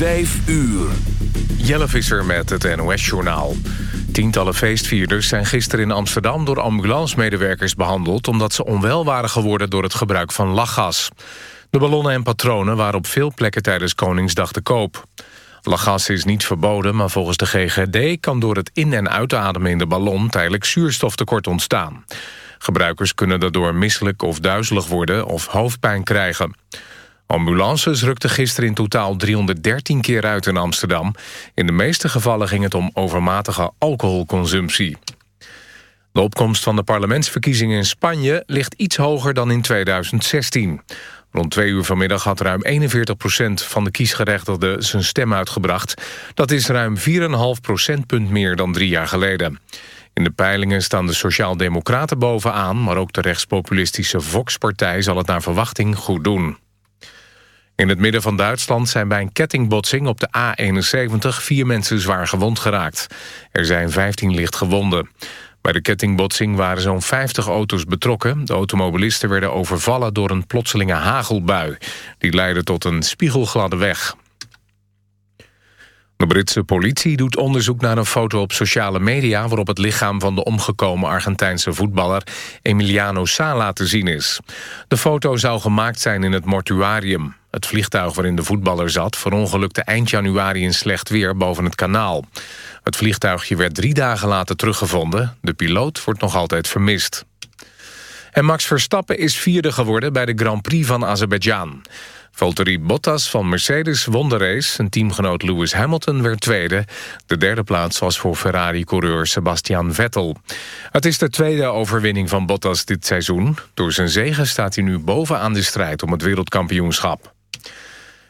5 uur. Jelle Visser met het NOS-journaal. Tientallen feestvierders zijn gisteren in Amsterdam door ambulancemedewerkers behandeld... omdat ze onwel waren geworden door het gebruik van lachgas. De ballonnen en patronen waren op veel plekken tijdens Koningsdag te koop. Lachgas is niet verboden, maar volgens de GGD... kan door het in- en uitademen in de ballon tijdelijk zuurstoftekort ontstaan. Gebruikers kunnen daardoor misselijk of duizelig worden of hoofdpijn krijgen. Ambulances rukten gisteren in totaal 313 keer uit in Amsterdam. In de meeste gevallen ging het om overmatige alcoholconsumptie. De opkomst van de parlementsverkiezingen in Spanje ligt iets hoger dan in 2016. Rond twee uur vanmiddag had ruim 41% van de kiesgerechtigden zijn stem uitgebracht. Dat is ruim 4,5 procentpunt meer dan drie jaar geleden. In de peilingen staan de Sociaal-Democraten bovenaan... maar ook de rechtspopulistische Vox-partij zal het naar verwachting goed doen. In het midden van Duitsland zijn bij een kettingbotsing op de A71 vier mensen zwaar gewond geraakt. Er zijn 15 licht gewonden. Bij de kettingbotsing waren zo'n 50 auto's betrokken. De automobilisten werden overvallen door een plotselinge hagelbui. Die leidde tot een spiegelgladde weg. De Britse politie doet onderzoek naar een foto op sociale media... waarop het lichaam van de omgekomen Argentijnse voetballer Emiliano Sala te zien is. De foto zou gemaakt zijn in het mortuarium. Het vliegtuig waarin de voetballer zat verongelukte eind januari in slecht weer boven het kanaal. Het vliegtuigje werd drie dagen later teruggevonden. De piloot wordt nog altijd vermist. En Max Verstappen is vierde geworden bij de Grand Prix van Azerbeidzjan. Valtteri Bottas van Mercedes won de race. Zijn teamgenoot Lewis Hamilton werd tweede. De derde plaats was voor Ferrari-coureur Sebastian Vettel. Het is de tweede overwinning van Bottas dit seizoen. Door zijn zegen staat hij nu bovenaan de strijd om het wereldkampioenschap.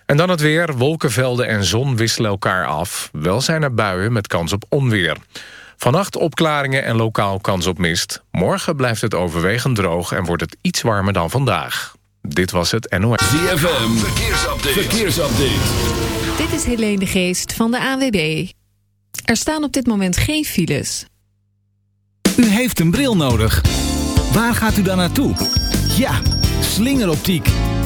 En dan het weer. Wolkenvelden en zon wisselen elkaar af. Wel zijn er buien met kans op onweer. Vannacht opklaringen en lokaal kans op mist. Morgen blijft het overwegend droog en wordt het iets warmer dan vandaag. Dit was het NOS. ZFM, verkeersupdate. verkeersupdate. Dit is Helene de Geest van de AWB. Er staan op dit moment geen files. U heeft een bril nodig. Waar gaat u dan naartoe? Ja, slingeroptiek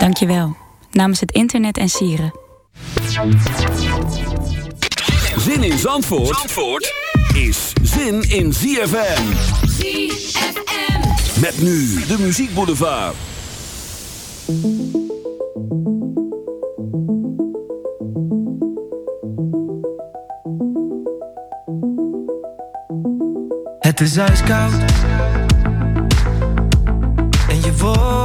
Dank je wel. Namens het internet en sieren. Zin in Zandvoort, Zandvoort is zin in ZFM. ZFM. Met nu de muziekboulevard. Het is ijskoud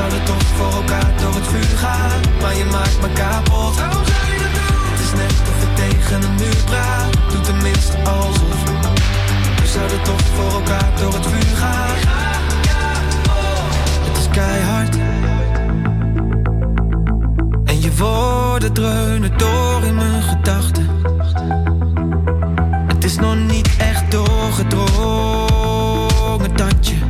Zouden toch voor elkaar door het vuur gaan. Maar je maakt me kapot. Je doen? Het is net of ik tegen een muur praat Doe tenminste alsof We zouden toch voor elkaar door het vuur gaan. Het is keihard. En je woorden dreunen door in mijn gedachten. Het is nog niet echt doorgedrongen dat je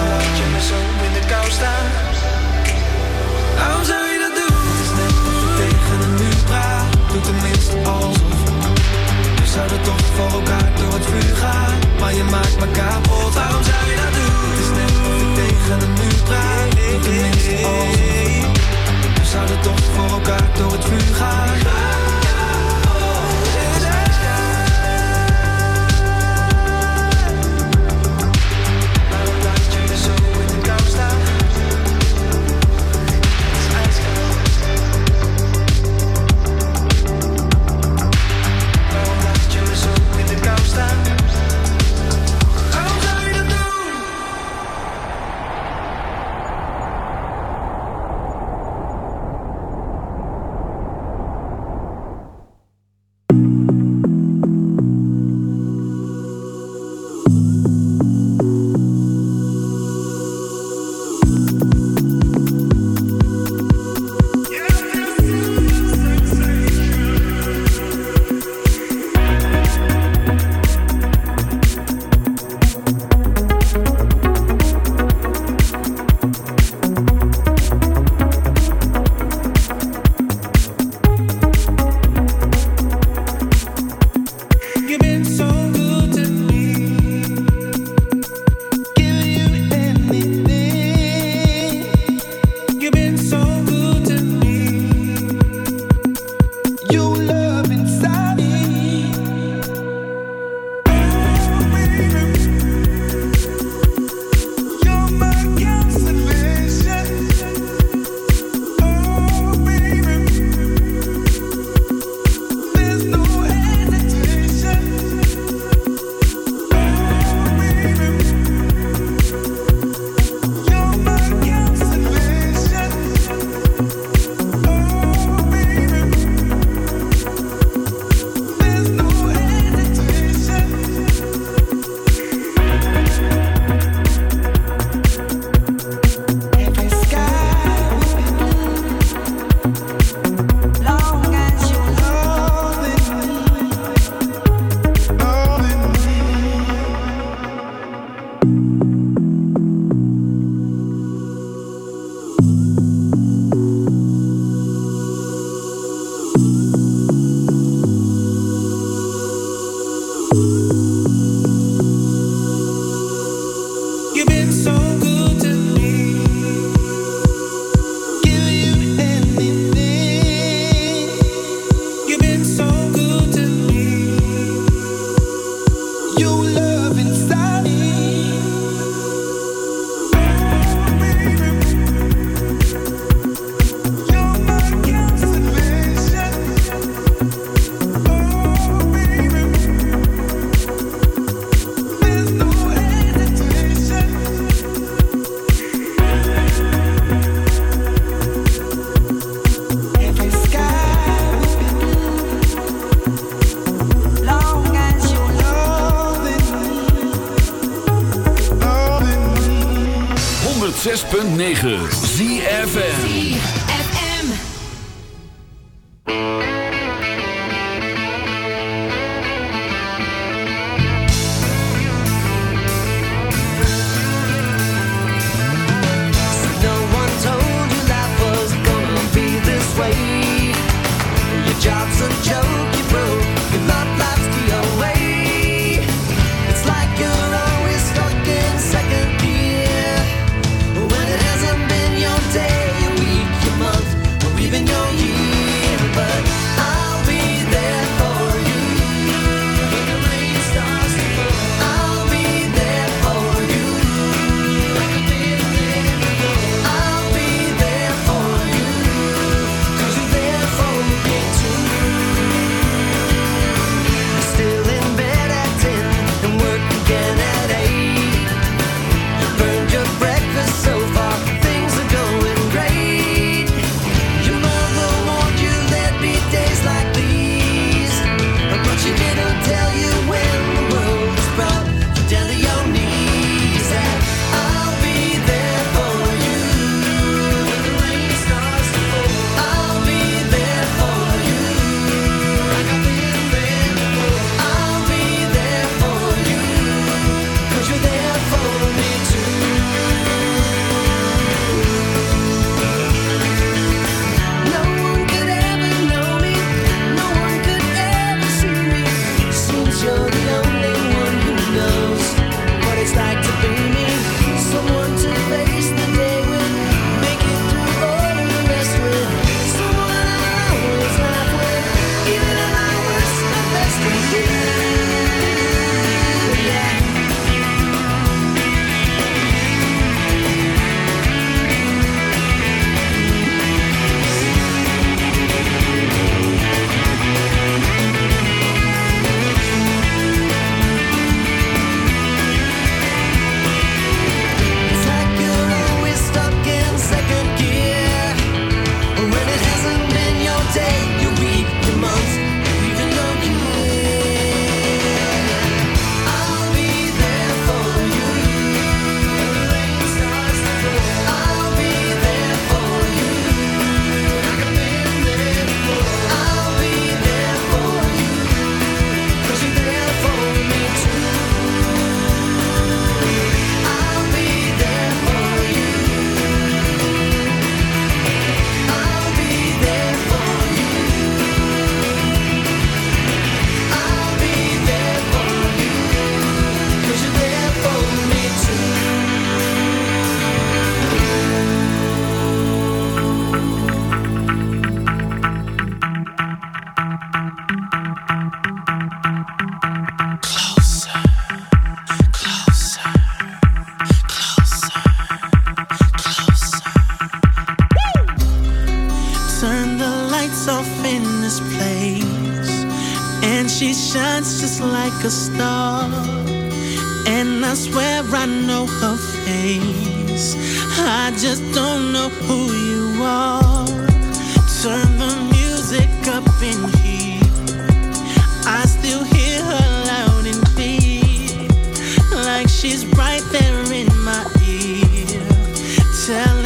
Door het vuur gaan. 106.9 ZFN right there in my ear. tell.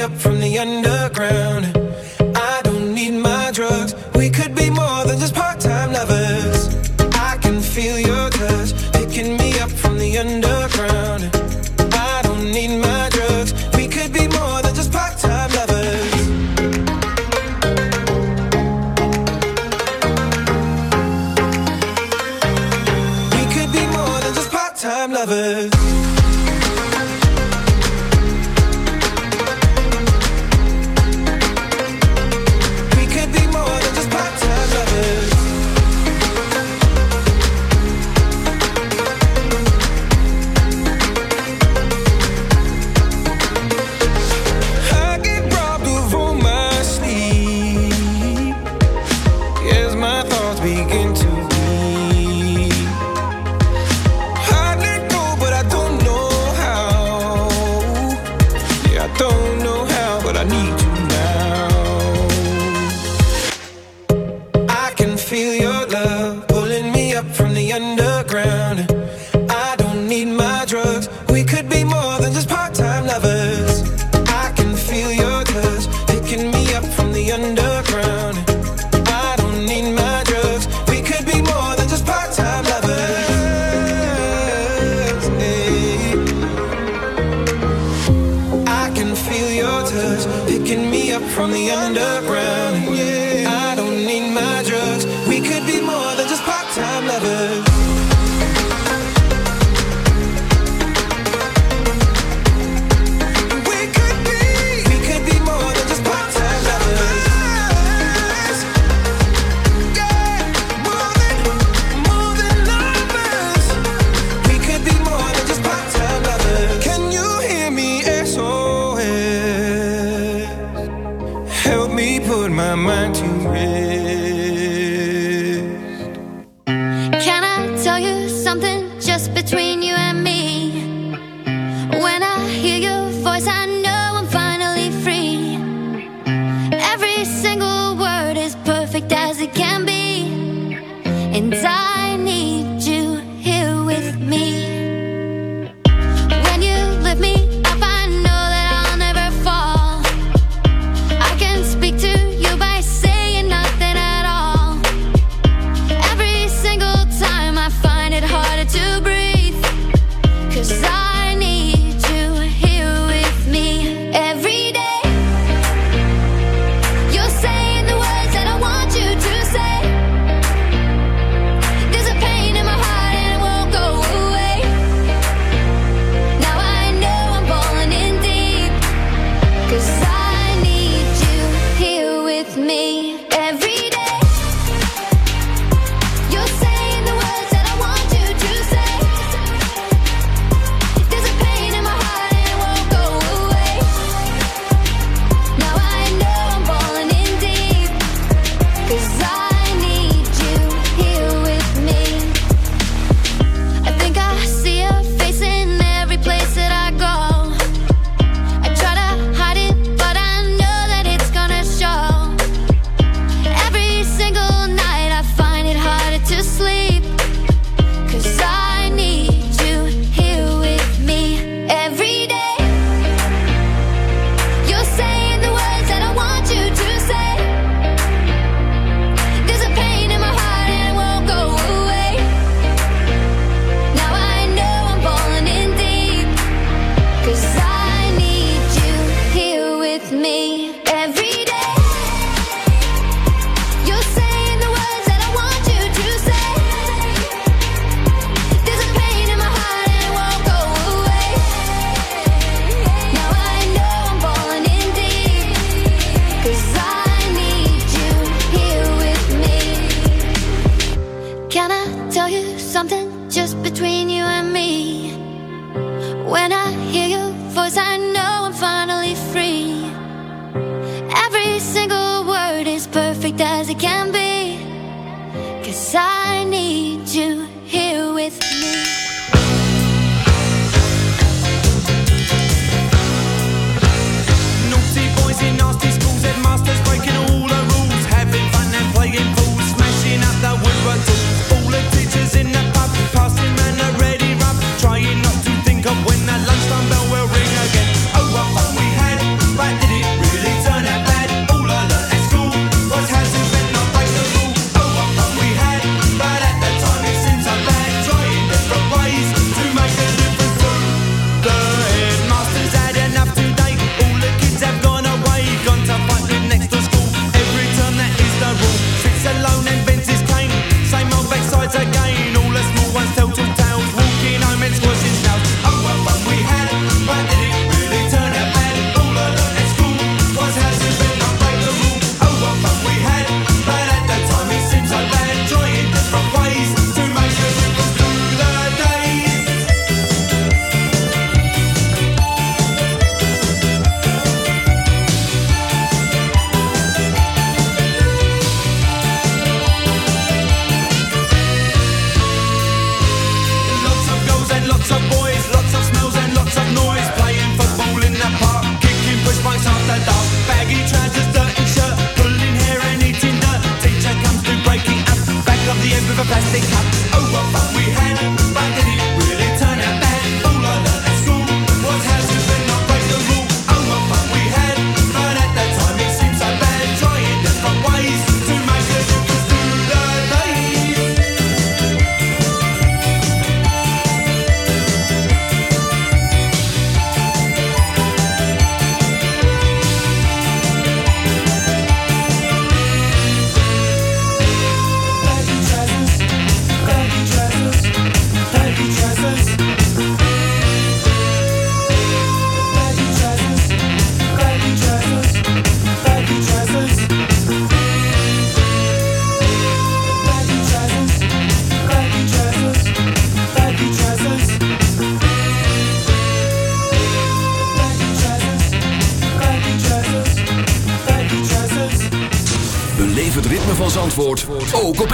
up from the underground.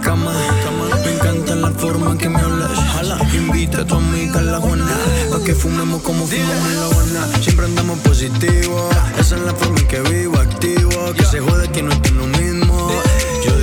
cama. Me encanta la forma en que me hablas. Jala, invita a tu amiga a la Juana. Pa' que fumemos como fumamos en la Habana. Siempre andamos positivo. Esa es la forma en que vivo, activo. Que se jode que no es lo mismo. Yo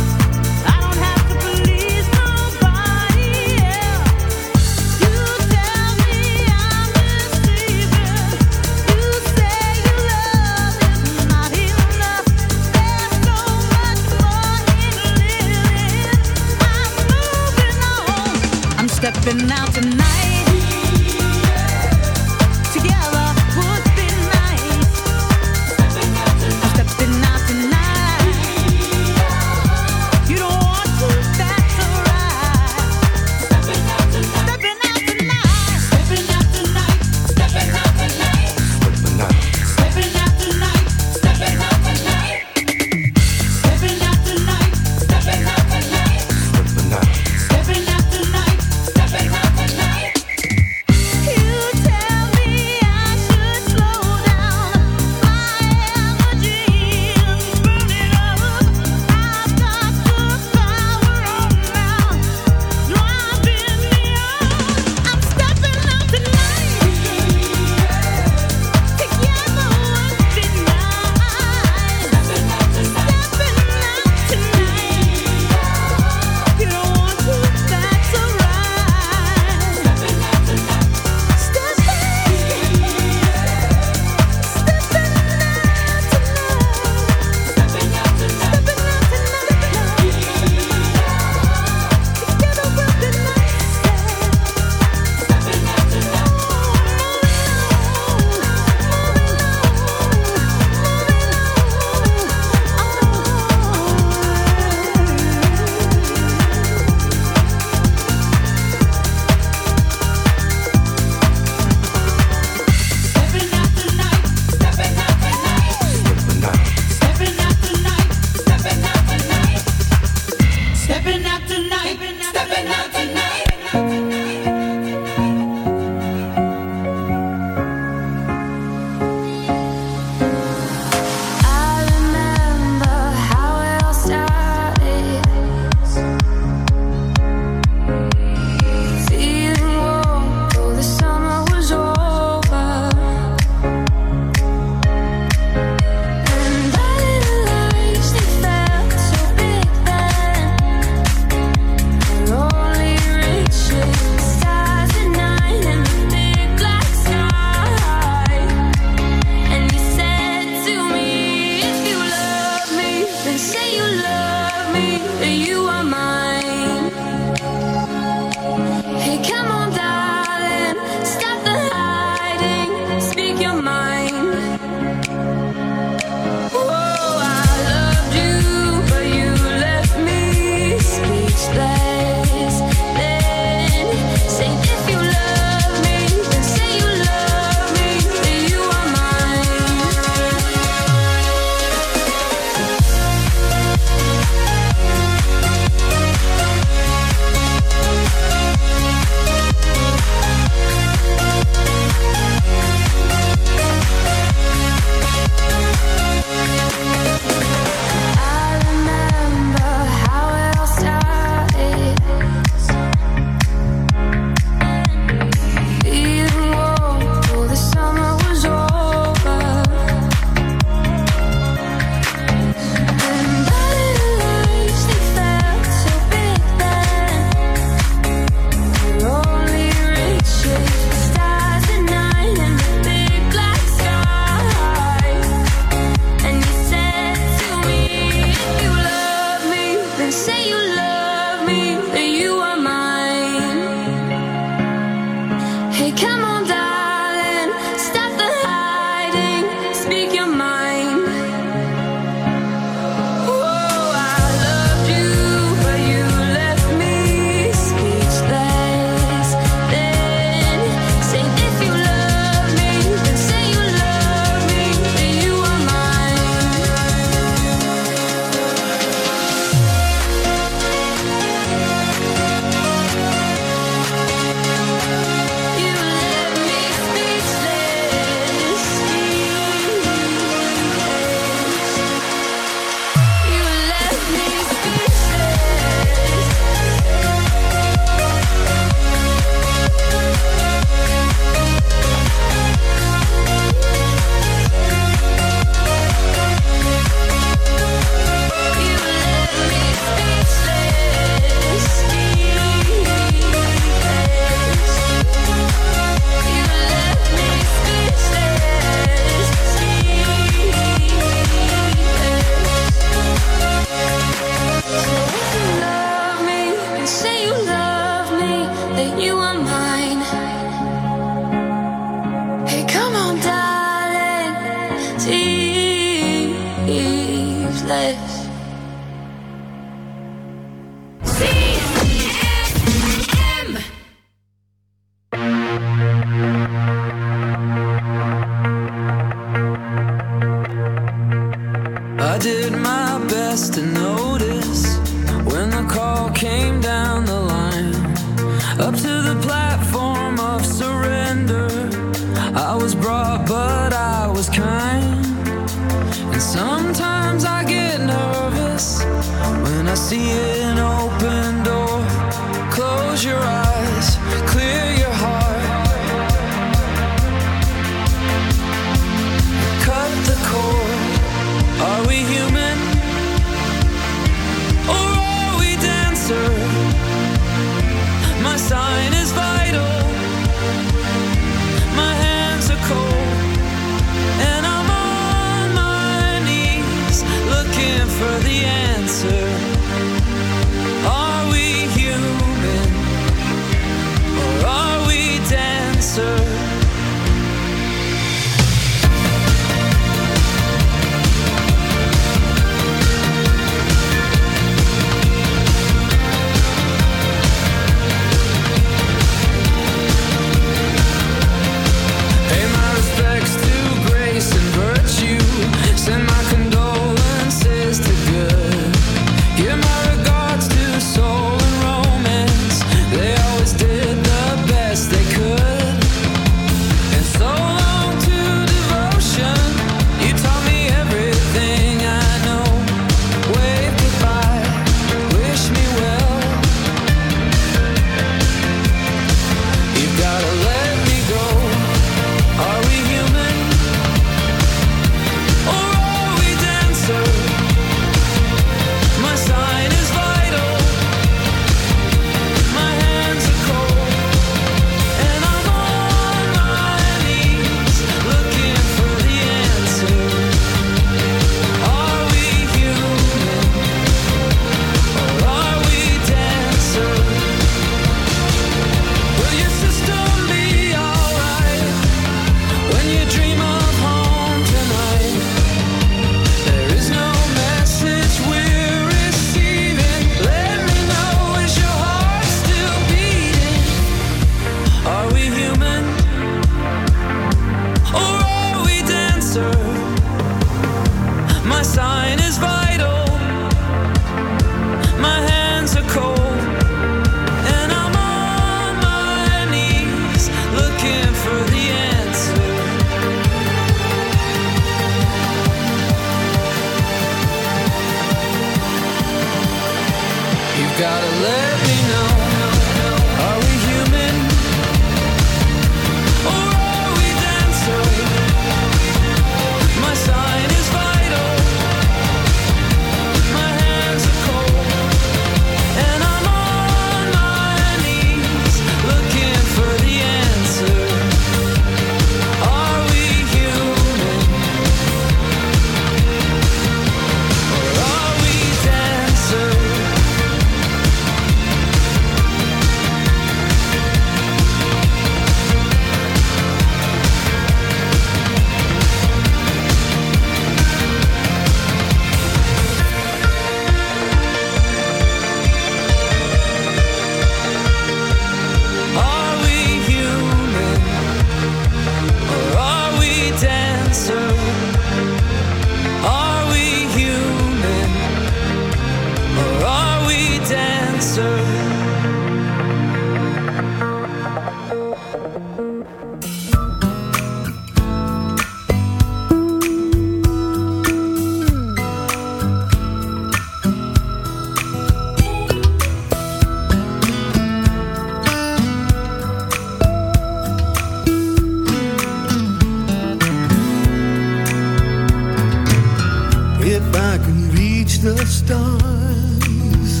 if I can reach the stars,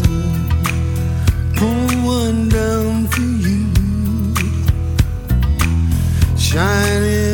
pull one down for you, shining.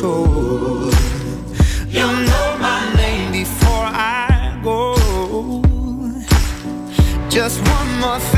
You'll know my name before I go. Just one more thing.